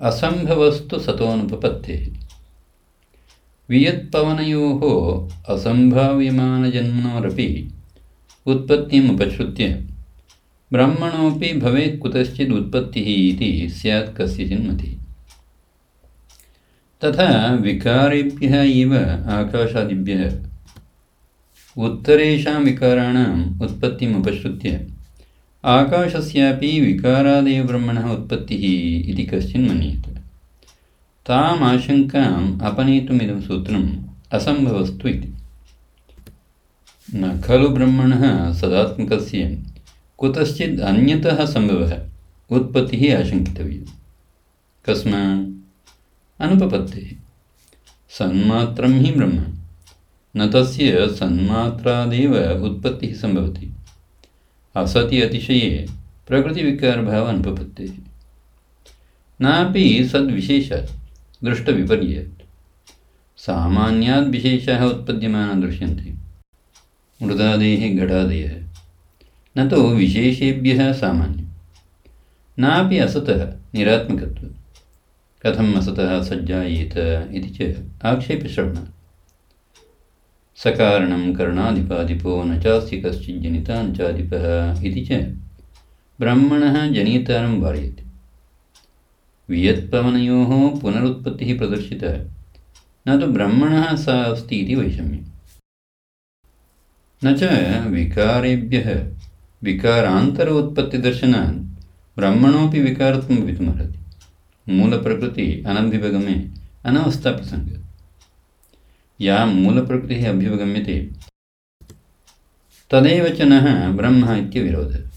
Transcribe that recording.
ಅಸಂಭವಸ್ತು ಸತೋನುಪಪತ್ತಿ. ವಿಯತ್ಪವನಯೋ ಅಸಂಭಾವ್ಯಮಾನಜನ್ಮನೋರಪಿ ಉತ್ಪತ್ತಿಮುಪಶ್ರುತ್ಯ. ಬ್ರಹ್ಮಣೋಪಿ ಭವೇತ್ ಕುತಶ್ಚಿದ್ ಉತ್ಪತ್ತಿ ಇತಿ ಸ್ಯಾತ್ ಕಸ್ಯಚಿನ್ಮತಿ ತಥಾ ವಿಕಾರೇಭ್ಯ ಇವ ಆಕಾಶಾದಿಭ್ಯ. ಉತ್ತರೇಷಾಂ ವಿಕಾರಾಣಾಂ ಉತ್ಪತ್ತಿಮುಪಶ್ರುತ್ಯ. आकाशस्यापि विकारादेव ब्रह्मणः उत्पत्तिः इति कश्चिन् मन्यते। ताम् आशङ्काम् अपनेतुमिदं सूत्रम् असम्भवस्तु इति। न खलु ब्रह्मणः सदात्मकस्य कुतश्चित् अन्यतः सम्भवः, उत्पत्तिः आशङ्कितव्या। कस्मात् अनुपपत्तिः। सन्मात्रं हि ब्रह्म। न तस्य सन्मात्रादेव उत्पत्तिः सम्भवति। असति अतिशये प्रकृतिविकारभावः अनुपपत्तिः नापि सद्विशेषात् दृष्टविपर्यात् सामान्याद् विशेषाः उत्पद्यमानाः दृश्यन्ते। मृदादेः घटादयः। न तु विशेषेभ्यः सामान्यं नापि असतः निरात्मकत्वात् कथम् असतः सज्जायेत इति च आक्षेपश्रवणात्। सकारणं करणाधिपाधिपो न चास्य कश्चित् जनिताञ्चाधिपः इति च। ब्रह्मणः जनितारं वार्यते। वियत्पवनयोः पुनरुत्पत्तिः प्रदर्शिता। न तु ब्रह्मणः सा अस्ति इति वैषम्यम्। न च विकारेभ्यः विकारान्तरोत्पत्तिदर्शनात् ब्रह्मणोऽपि विकारत्वं भवितुमर्हति मूलप्रकृति अनभ्युपगमे अनवस्थाप्रसङ्गात् या मूलप्रकृतिः अभ्युपगम्यते। तदेव च नः ब्रह्म इत्यविरोधः।